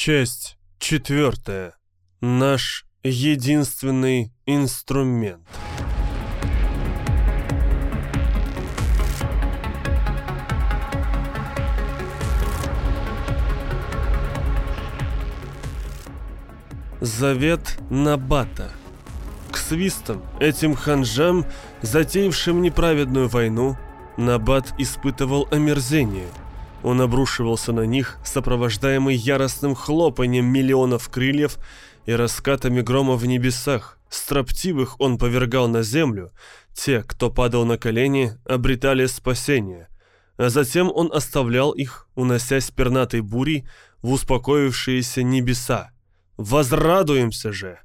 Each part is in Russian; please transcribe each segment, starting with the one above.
Часть четвертая. Наш единственный инструмент. Завет Набата. К свистам, этим ханжам, затеявшим неправедную войну, Набат испытывал омерзение. Он обрушивался на них, сопровождаемый яростным хлопанием миллионов крыльев и раскатами грома в небесах. Строптивых он повергал на землю, те, кто падал на колени, обретали спасение. А затем он оставлял их, уносясь пернатой бурей в успокоившиеся небеса. Возрадуемся же!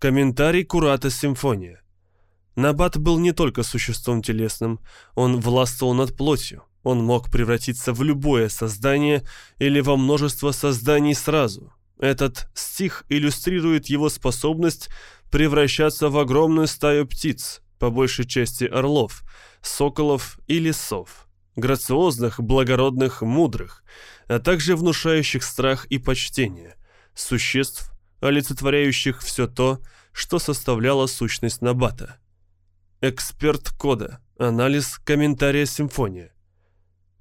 Комментарий Курата Симфония. Набат был не только существом телесным, он властвовал над плотью. Он мог превратиться в любое создание или во множество созданий сразу. Этот стих иллюстрирует его способность превращаться в огромную стаю птиц, по большей части орлов, соколов или сов, грациозных, благородных, мудрых, а также внушающих страх и почтение, существ, олицетворяющих все то, что составляло сущность Набата. Эксперт кода. Анализ комментария симфония.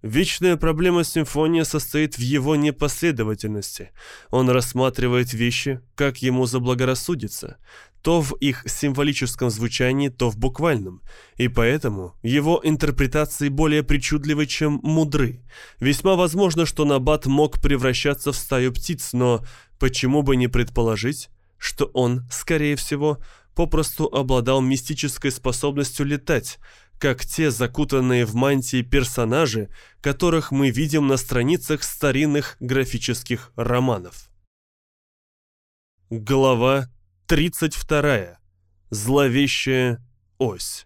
Вечная проблема симфония состоит в его непоследовательности. Он рассматривает вещи, как ему заблагорассудится, то в их символическом звучании, то в буквальном, и поэтому его интерпретации более причудливы, чем мудры. Весьма возможно, что Набат мог превращаться в стаю птиц, но почему бы не предположить, что он, скорее всего, попросту обладал мистической способностью летать, как те закутанные в мантии персонажи, которых мы видим на страницах старинных графических романов. Глава 32. Зловещая ось.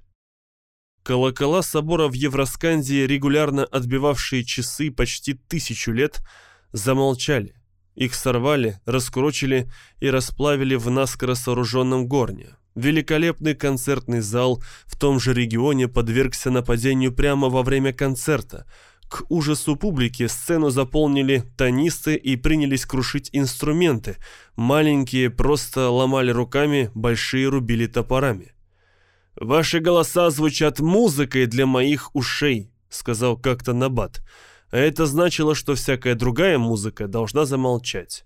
Колокола собора в Евроскандии, регулярно отбивавшие часы почти тысячу лет, замолчали. Их сорвали, раскурочили и расплавили в наскоро сооруженном горне. Великолепный концертный зал в том же регионе подвергся нападению прямо во время концерта. К ужасу публики сцену заполнили тонисты и принялись крушить инструменты. Маленькие просто ломали руками, большие рубили топорами. «Ваши голоса звучат музыкой для моих ушей», — сказал как-то Набат. А это значило, что всякая другая музыка должна замолчать.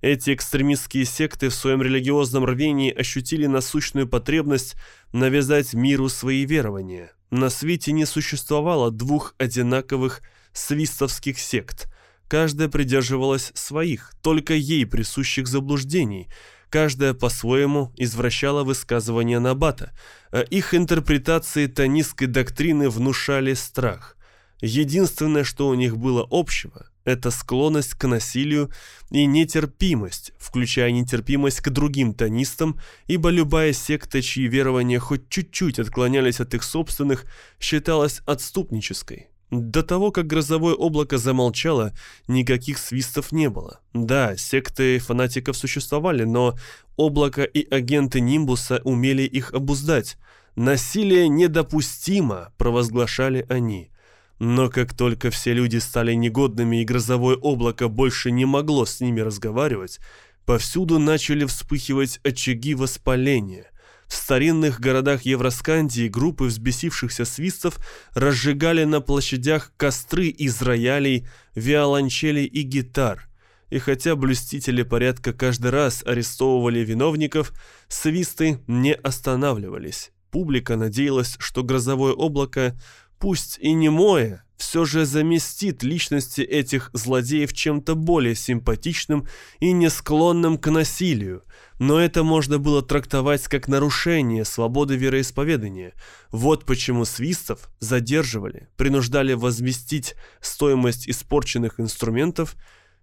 Эти экстремистские секты в своем религиозном рвении ощутили насущную потребность навязать миру свои верования. На свете не существовало двух одинаковых свистовских сект. Каждая придерживалась своих, только ей присущих заблуждений. Каждая по-своему извращала высказывания Набата, а их интерпретации тонистской доктрины внушали страх. Единственное, что у них было общего, это склонность к насилию и нетерпимость, включая нетерпимость к другим тонистам, ибо любая секта, чьи верования хоть чуть-чуть отклонялись от их собственных, считалась отступнической. До того, как грозовое облако замолчало, никаких свистов не было. Да, секты фанатиков существовали, но облако и агенты Нимбуса умели их обуздать. «Насилие недопустимо», — провозглашали они. Но как только все люди стали негодными и грозовое облако больше не могло с ними разговаривать, повсюду начали вспыхивать очаги воспаления. В старинных городах Евроскандии группы взбесившихся свистов разжигали на площадях костры из роялей, виолончелей и гитар. И хотя блюстители порядка каждый раз арестовывали виновников, свисты не останавливались. Публика надеялась, что грозовое облако пусть и немое, все же заместит личности этих злодеев чем-то более симпатичным и не склонным к насилию, но это можно было трактовать как нарушение свободы вероисповедания. Вот почему свистов задерживали, принуждали возместить стоимость испорченных инструментов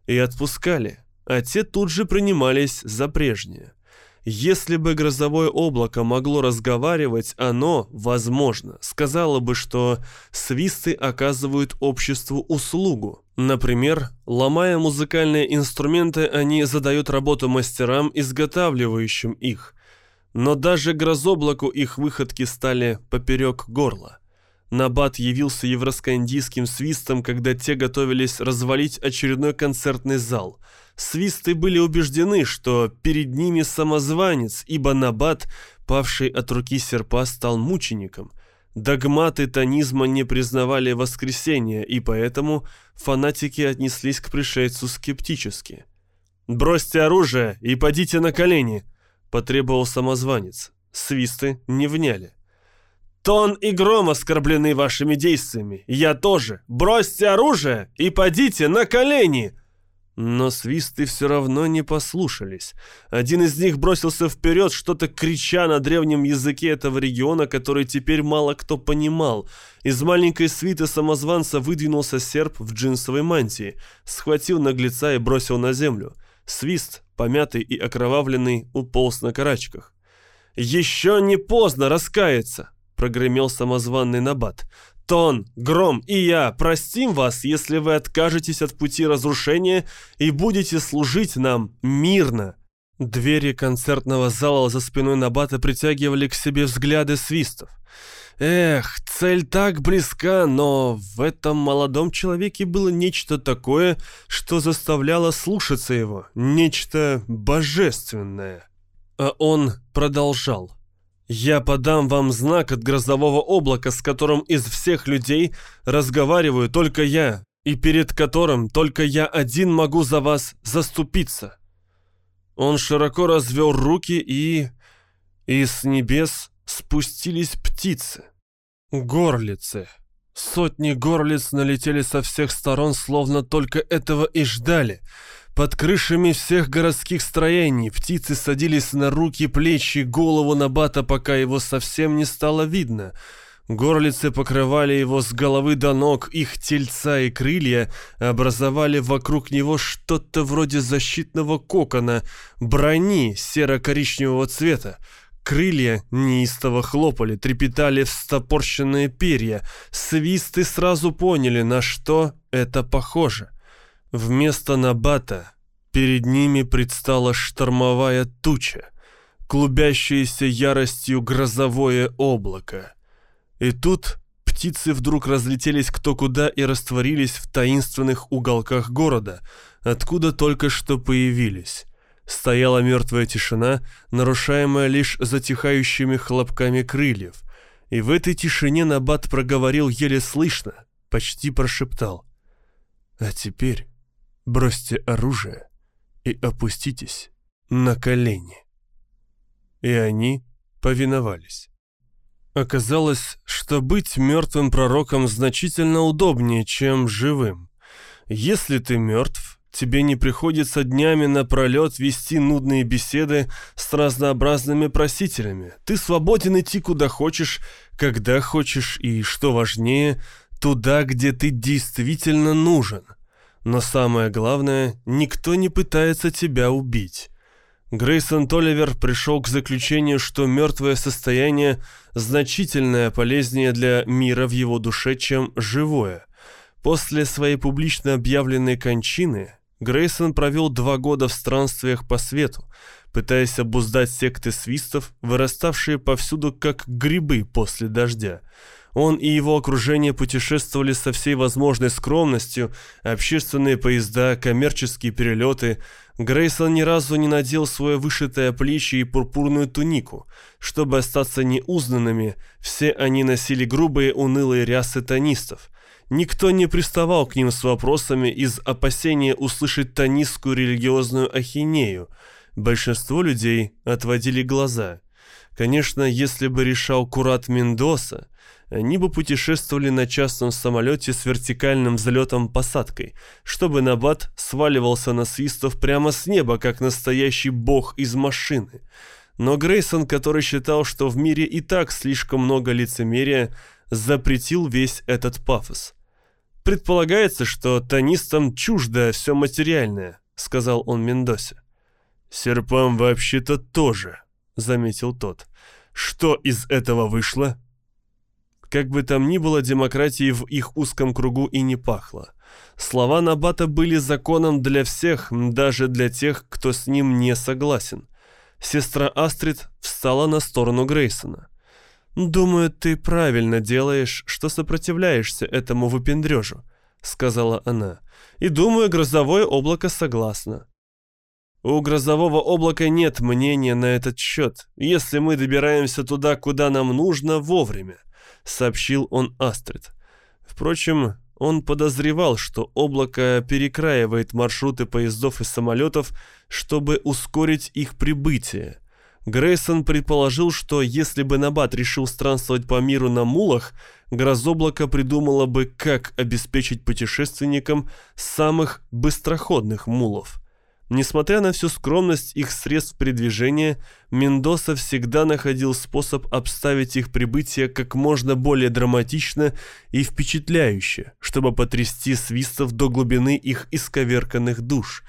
и отпускали, а те тут же принимались за прежнее. Если бы грозовое облако могло разговаривать, оно, возможно, сказало бы, что свисты оказывают обществу услугу. Например, ломая музыкальные инструменты, они задают работу мастерам, изготавливающим их. Но даже грозоблаку их выходки стали поперек горла. Набат явился евроскандийским свистом, когда те готовились развалить очередной концертный зал. Свисты были убеждены, что перед ними самозванец, ибо Набат, павший от руки серпа, стал мучеником. Догматы тонизма не признавали воскресения, и поэтому фанатики отнеслись к пришельцу скептически. «Бросьте оружие и подите на колени!» – потребовал самозванец. Свисты не вняли. Тон и гром оскорблены вашими действиями. Я тоже. Бросьте оружие и подите на колени!» Но свисты все равно не послушались. Один из них бросился вперед, что-то крича на древнем языке этого региона, который теперь мало кто понимал. Из маленькой свиты самозванца выдвинулся серп в джинсовой мантии, схватил наглеца и бросил на землю. Свист, помятый и окровавленный, уполз на карачках. «Еще не поздно раскаяться!» Прогремел самозванный набат. «Тон, Гром и я простим вас, если вы откажетесь от пути разрушения и будете служить нам мирно». Двери концертного зала за спиной Набата притягивали к себе взгляды свистов. Эх, цель так близка, но в этом молодом человеке было нечто такое, что заставляло слушаться его, нечто божественное. А он продолжал. Я подам вам знак от грозового облака, с которым из всех людей разговариваю только я, и перед которым только я один могу за вас заступиться». Он широко развел руки, и... и с небес спустились птицы. Горлицы. Сотни горлиц налетели со всех сторон, словно только этого и ждали — под крышами всех городских строений птицы садились на руки, плечи, голову Набата, пока его совсем не стало видно. Горлицы покрывали его с головы до ног, их тельца и крылья образовали вокруг него что-то вроде защитного кокона, брони серо-коричневого цвета. Крылья неистово хлопали, трепетали встопорщенные перья. Свисты сразу поняли, на что это похоже — Вместо Набата перед ними предстала штормовая туча, клубящееся яростью грозовое облако. И тут птицы вдруг разлетелись кто куда и растворились в таинственных уголках города, откуда только что появились. Стояла мертвая тишина, нарушаемая лишь затихающими хлопками крыльев. И в этой тишине Набат проговорил еле слышно, почти прошептал. «А теперь бросьте оружие и опуститесь на колени». И они повиновались. Оказалось, что быть мертвым пророком значительно удобнее, чем живым. Если ты мертв, тебе не приходится днями напролет вести нудные беседы с разнообразными просителями. Ты свободен идти куда хочешь, когда хочешь и, что важнее, туда, где ты действительно нужен – но самое главное, никто не пытается тебя убить. Грейсон Толивер пришел к заключению, что мертвое состояние значительно полезнее для мира в его душе, чем живое. После своей публично объявленной кончины Грейсон провел два года в странствиях по свету, пытаясь обуздать секты свистов, выраставшие повсюду как грибы после дождя. Он и его окружение путешествовали со всей возможной скромностью, общественные поезда, коммерческие перелеты. Грейсон ни разу не надел свое вышитое плечи и пурпурную тунику. Чтобы остаться неузнанными, все они носили грубые унылые рясы тонистов. Никто не приставал к ним с вопросами из опасения услышать тонистскую религиозную ахинею. Большинство людей отводили глаза. Конечно, если бы решал Курат Мендоса, они бы путешествовали на частном самолете с вертикальным взлетом-посадкой, чтобы Набат сваливался на свистов прямо с неба, как настоящий бог из машины. Но Грейсон, который считал, что в мире и так слишком много лицемерия, запретил весь этот пафос. «Предполагается, что тонистам чуждо все материальное», — сказал он Мендосе. «Серпам вообще-то тоже», — заметил тот. «Что из этого вышло?» Как бы там ни было, демократии в их узком кругу и не пахло. Слова Набата были законом для всех, даже для тех, кто с ним не согласен. Сестра Астрид встала на сторону Грейсона. «Думаю, ты правильно делаешь, что сопротивляешься этому выпендрежу», — сказала она. «И думаю, грозовое облако согласно. У грозового облака нет мнения на этот счет, если мы добираемся туда, куда нам нужно, вовремя», — сообщил он Астрид. Впрочем, он подозревал, что облако перекраивает маршруты поездов и самолетов, чтобы ускорить их прибытие. Грейсон предположил, что если бы Набат решил странствовать по миру на мулах, грозоблако придумало бы, как обеспечить путешественникам самых быстроходных мулов. Несмотря на всю скромность их средств передвижения, Мендоса всегда находил способ обставить их прибытие как можно более драматично и впечатляюще, чтобы потрясти свистов до глубины их исковерканных душ.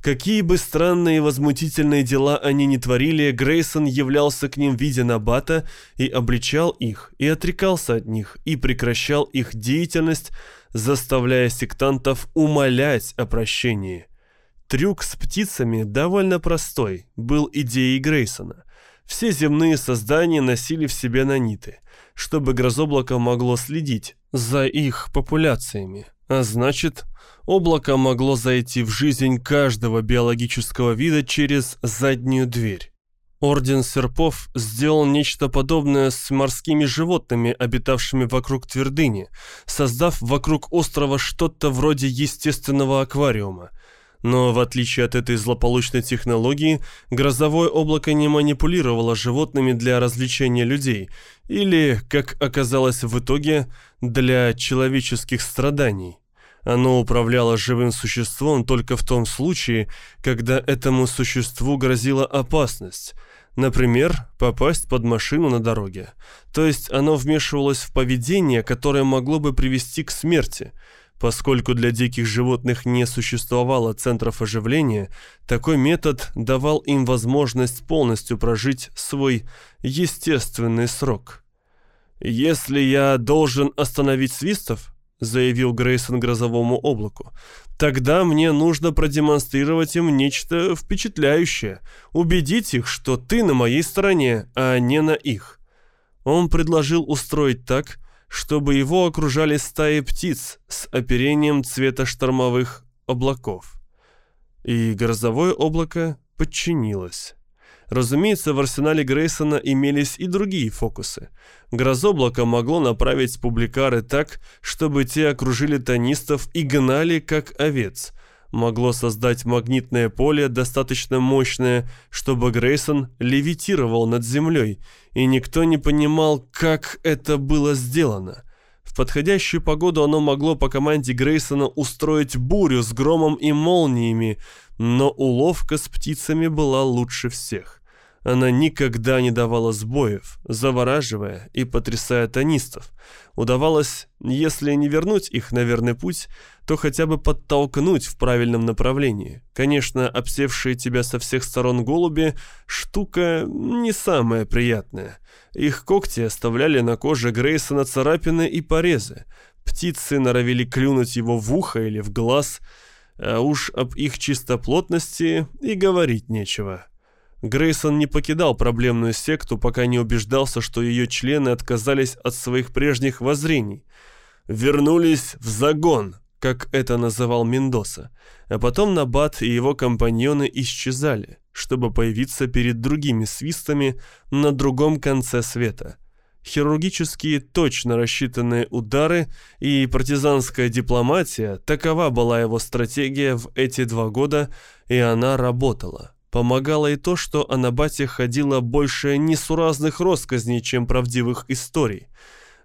Какие бы странные и возмутительные дела они ни творили, Грейсон являлся к ним в виде набата и обличал их, и отрекался от них, и прекращал их деятельность, заставляя сектантов умолять о прощении. Трюк с птицами довольно простой, был идеей Грейсона. Все земные создания носили в себе наниты, чтобы грозоблако могло следить за их популяциями. А значит, облако могло зайти в жизнь каждого биологического вида через заднюю дверь. Орден Серпов сделал нечто подобное с морскими животными, обитавшими вокруг твердыни, создав вокруг острова что-то вроде естественного аквариума – но в отличие от этой злополучной технологии, грозовое облако не манипулировало животными для развлечения людей, или, как оказалось в итоге, для человеческих страданий. Оно управляло живым существом только в том случае, когда этому существу грозила опасность. Например, попасть под машину на дороге. То есть оно вмешивалось в поведение, которое могло бы привести к смерти – Поскольку для диких животных не существовало центров оживления, такой метод давал им возможность полностью прожить свой естественный срок. «Если я должен остановить свистов», — заявил Грейсон грозовому облаку, «тогда мне нужно продемонстрировать им нечто впечатляющее, убедить их, что ты на моей стороне, а не на их». Он предложил устроить так, чтобы его окружали стаи птиц с оперением цвета штормовых облаков. И грозовое облако подчинилось. Разумеется, в арсенале Грейсона имелись и другие фокусы. Грозоблако могло направить публикары так, чтобы те окружили тонистов и гнали, как овец – могло создать магнитное поле достаточно мощное, чтобы Грейсон левитировал над землей, и никто не понимал, как это было сделано. В подходящую погоду оно могло по команде Грейсона устроить бурю с громом и молниями, но уловка с птицами была лучше всех. Она никогда не давала сбоев, завораживая и потрясая тонистов. Удавалось, если не вернуть их на верный путь, то хотя бы подтолкнуть в правильном направлении. Конечно, обсевшие тебя со всех сторон голуби – штука не самая приятная. Их когти оставляли на коже Грейсона царапины и порезы. Птицы норовили клюнуть его в ухо или в глаз, а уж об их чистоплотности и говорить нечего. Грейсон не покидал проблемную секту, пока не убеждался, что ее члены отказались от своих прежних воззрений. «Вернулись в загон», как это называл Мендоса, а потом Набат и его компаньоны исчезали, чтобы появиться перед другими свистами на другом конце света. Хирургические точно рассчитанные удары и партизанская дипломатия – такова была его стратегия в эти два года, и она работала. Помогало и то, что о Набате ходило больше несуразных россказней, чем правдивых историй.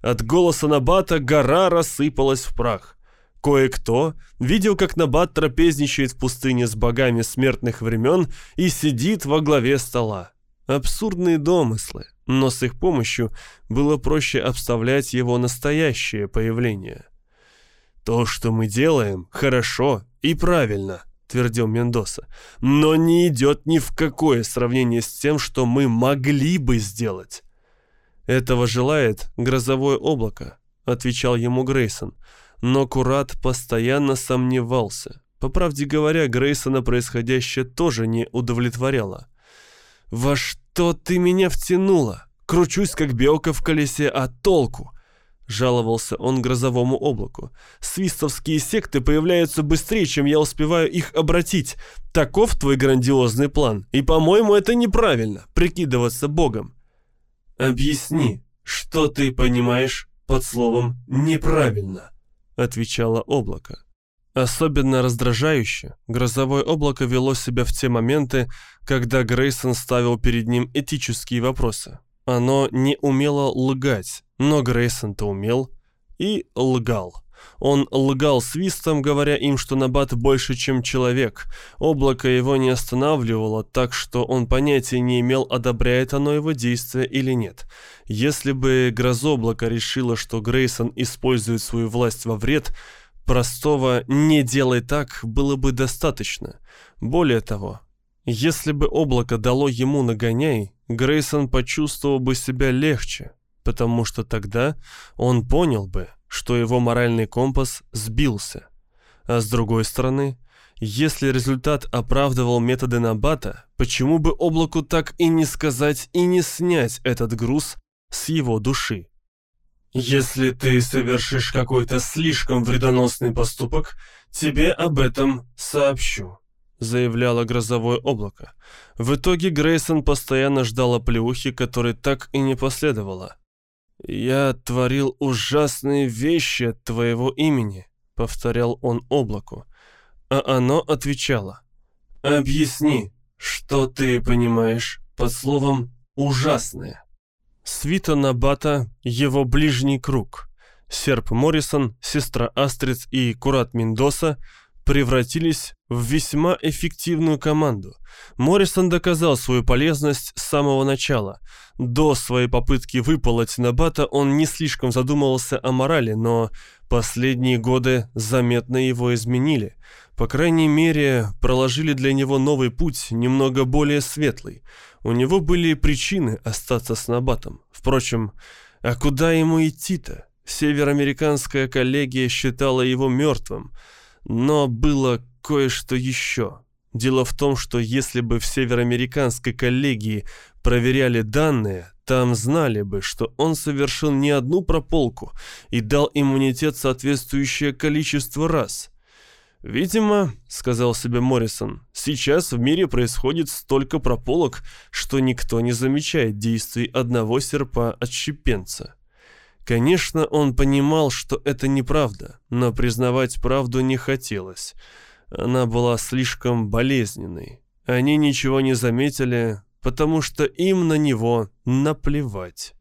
От голоса Набата гора рассыпалась в прах. Кое-кто видел, как Набат трапезничает в пустыне с богами смертных времен и сидит во главе стола. Абсурдные домыслы, но с их помощью было проще обставлять его настоящее появление. «То, что мы делаем, хорошо и правильно», твердил Мендоса, но не идет ни в какое сравнение с тем, что мы могли бы сделать. Этого желает грозовое облако, отвечал ему Грейсон, но Курат постоянно сомневался. По правде говоря, Грейсона происходящее тоже не удовлетворяло. «Во что ты меня втянула? Кручусь, как белка в колесе, а толку? Жаловался он грозовому облаку. Свистовские секты появляются быстрее, чем я успеваю их обратить. Таков твой грандиозный план. И, по-моему, это неправильно, прикидываться богом. Объясни, что ты понимаешь под словом «неправильно», отвечало облако. Особенно раздражающе грозовое облако вело себя в те моменты, когда Грейсон ставил перед ним этические вопросы. Оно не умело лгать, но Грейсон-то умел и лгал. Он лгал свистом, говоря им, что Набат больше, чем человек. Облако его не останавливало, так что он понятия не имел, одобряет оно его действия или нет. Если бы грозоблако решило, что Грейсон использует свою власть во вред, простого «не делай так» было бы достаточно. Более того, если бы облако дало ему нагоняй, Грейсон почувствовал бы себя легче, потому что тогда он понял бы, что его моральный компас сбился. А с другой стороны, если результат оправдывал методы Набата, почему бы облаку так и не сказать и не снять этот груз с его души? «Если ты совершишь какой-то слишком вредоносный поступок, тебе об этом сообщу», заявляло грозовое облако. В итоге Грейсон постоянно ждала плюхи, которой так и не последовало. «Я творил ужасные вещи от твоего имени», — повторял он облаку. А оно отвечало. «Объясни, что ты понимаешь под словом «ужасное»?» Свита Набата, его ближний круг. Серп Моррисон, сестра Астрид и Курат Миндоса превратились в весьма эффективную команду. Моррисон доказал свою полезность с самого начала. До своей попытки выпалоть Набата он не слишком задумывался о морали, но последние годы заметно его изменили. По крайней мере, проложили для него новый путь, немного более светлый. У него были причины остаться с Набатом. Впрочем, а куда ему идти-то? Североамериканская коллегия считала его мертвым. Но было кое-что еще. Дело в том, что если бы в североамериканской коллегии проверяли данные, там знали бы, что он совершил не одну прополку и дал иммунитет соответствующее количество раз. «Видимо, — сказал себе Моррисон, — сейчас в мире происходит столько прополок, что никто не замечает действий одного серпа отщепенца». Конечно, он понимал, что это неправда, но признавать правду не хотелось. Она была слишком болезненной. Они ничего не заметили, потому что им на него наплевать.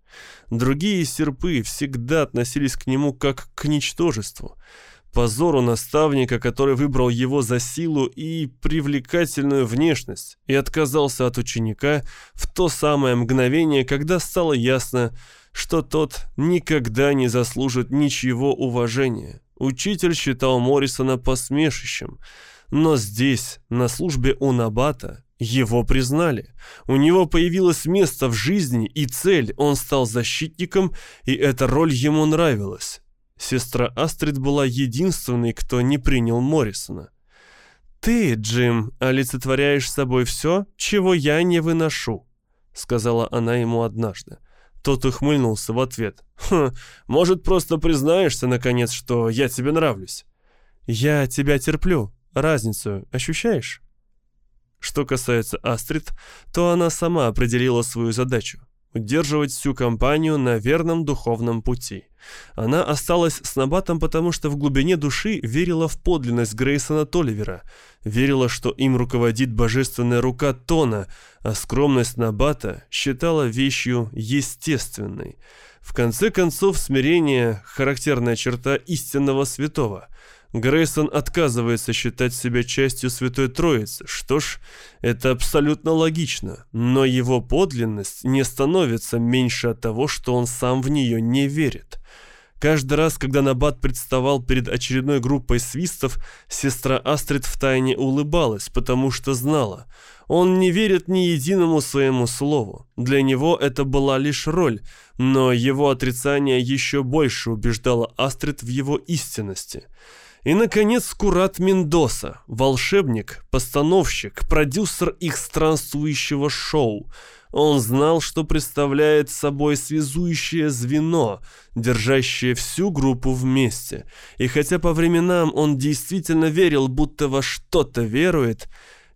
Другие серпы всегда относились к нему как к ничтожеству позору наставника, который выбрал его за силу и привлекательную внешность и отказался от ученика в то самое мгновение, когда стало ясно, что тот никогда не заслужит ничего уважения. Учитель считал Моррисона посмешищем, но здесь, на службе у Набата, его признали. У него появилось место в жизни и цель, он стал защитником, и эта роль ему нравилась. Сестра Астрид была единственной, кто не принял Моррисона. «Ты, Джим, олицетворяешь собой все, чего я не выношу», — сказала она ему однажды. Тот ухмыльнулся в ответ. «Хм, может, просто признаешься, наконец, что я тебе нравлюсь?» «Я тебя терплю. Разницу ощущаешь?» Что касается Астрид, то она сама определила свою задачу удерживать всю компанию на верном духовном пути. Она осталась с Набатом, потому что в глубине души верила в подлинность Грейсона Толивера, верила, что им руководит божественная рука Тона, а скромность Набата считала вещью естественной. В конце концов, смирение – характерная черта истинного святого – Грейсон отказывается считать себя частью Святой Троицы. Что ж, это абсолютно логично, но его подлинность не становится меньше от того, что он сам в нее не верит. Каждый раз, когда Набат представал перед очередной группой свистов, сестра Астрид втайне улыбалась, потому что знала, он не верит ни единому своему слову. Для него это была лишь роль, но его отрицание еще больше убеждало Астрид в его истинности – и, наконец, Курат Мендоса, волшебник, постановщик, продюсер их странствующего шоу. Он знал, что представляет собой связующее звено, держащее всю группу вместе. И хотя по временам он действительно верил, будто во что-то верует,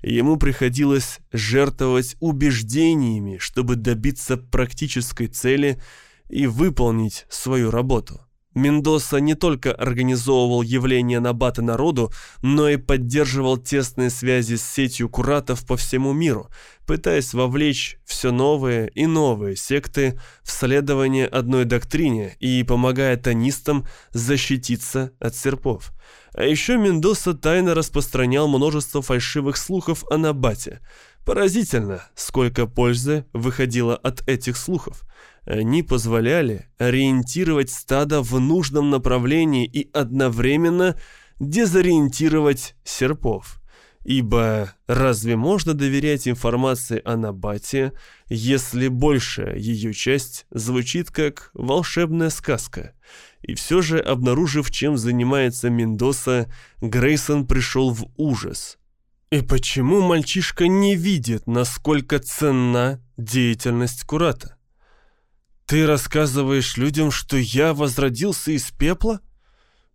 ему приходилось жертвовать убеждениями, чтобы добиться практической цели и выполнить свою работу. Мендоса не только организовывал явления Набата народу, но и поддерживал тесные связи с сетью куратов по всему миру, пытаясь вовлечь все новые и новые секты в следование одной доктрине и помогая тонистам защититься от серпов. А еще Мендоса тайно распространял множество фальшивых слухов о Набате. Поразительно, сколько пользы выходило от этих слухов – они позволяли ориентировать стадо в нужном направлении и одновременно дезориентировать серпов. Ибо разве можно доверять информации о Набате, если большая ее часть звучит как волшебная сказка? И все же, обнаружив, чем занимается Мендоса, Грейсон пришел в ужас. И почему мальчишка не видит, насколько ценна деятельность Курата? «Ты рассказываешь людям, что я возродился из пепла?»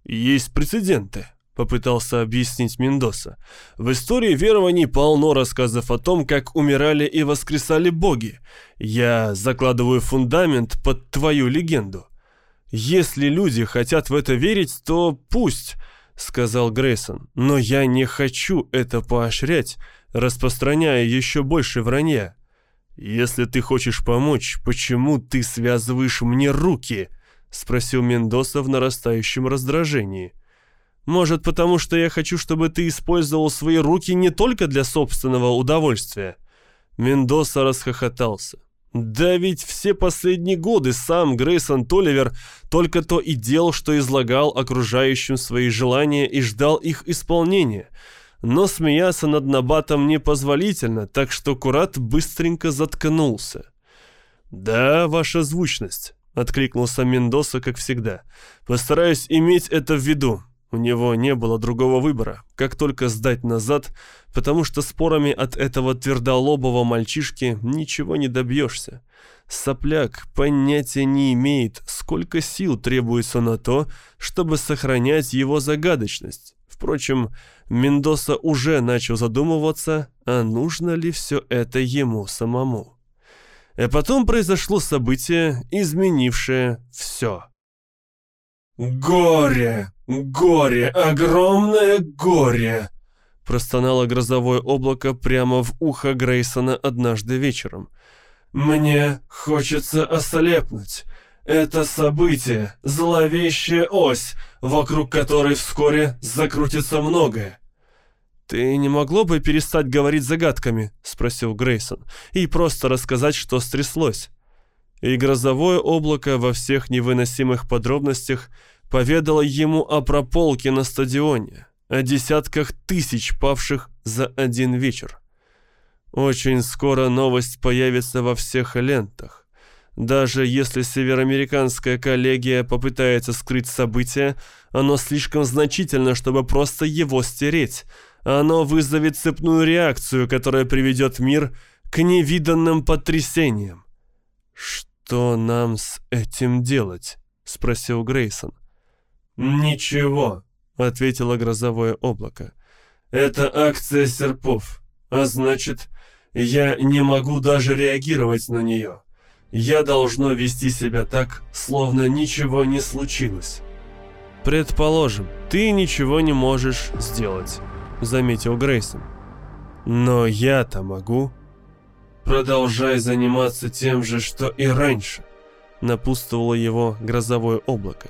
«Есть прецеденты», — попытался объяснить Мендоса. «В истории верований полно рассказов о том, как умирали и воскресали боги. Я закладываю фундамент под твою легенду. Если люди хотят в это верить, то пусть», — сказал Грейсон. «Но я не хочу это поощрять, распространяя еще больше вранья». «Если ты хочешь помочь, почему ты связываешь мне руки?» — спросил Мендоса в нарастающем раздражении. «Может, потому что я хочу, чтобы ты использовал свои руки не только для собственного удовольствия?» Мендоса расхохотался. «Да ведь все последние годы сам Грейсон Толивер только то и делал, что излагал окружающим свои желания и ждал их исполнения» но смеяться над Набатом непозволительно, так что Курат быстренько заткнулся. «Да, ваша звучность», — откликнулся Мендоса, как всегда. «Постараюсь иметь это в виду. У него не было другого выбора, как только сдать назад, потому что спорами от этого твердолобого мальчишки ничего не добьешься. Сопляк понятия не имеет, сколько сил требуется на то, чтобы сохранять его загадочность. Впрочем, Мендоса уже начал задумываться, а нужно ли все это ему самому. И потом произошло событие, изменившее все. «Горе! Горе! Огромное горе!» Простонало грозовое облако прямо в ухо Грейсона однажды вечером. «Мне хочется ослепнуть. Это событие, зловещая ось, вокруг которой вскоре закрутится многое. «Ты не могло бы перестать говорить загадками?» — спросил Грейсон. «И просто рассказать, что стряслось». И грозовое облако во всех невыносимых подробностях поведало ему о прополке на стадионе, о десятках тысяч павших за один вечер. Очень скоро новость появится во всех лентах. Даже если североамериканская коллегия попытается скрыть события, оно слишком значительно, чтобы просто его стереть. Оно вызовет цепную реакцию, которая приведет мир к невиданным потрясениям. «Что нам с этим делать?» — спросил Грейсон. «Ничего», — ответило грозовое облако. «Это акция серпов, а значит, я не могу даже реагировать на нее». Я должно вести себя так, словно ничего не случилось. Предположим, ты ничего не можешь сделать, заметил Грейсон. Но я-то могу. Продолжай заниматься тем же, что и раньше, напутствовало его грозовое облако.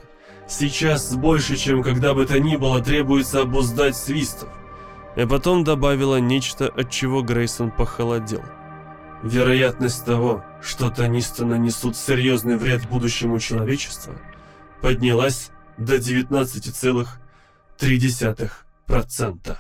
Сейчас больше, чем когда бы то ни было, требуется обуздать свистов. И потом добавила нечто, от чего Грейсон похолодел. Вероятность того, что тонисты нанесут серьезный вред будущему человечеству, поднялась до 19,3%.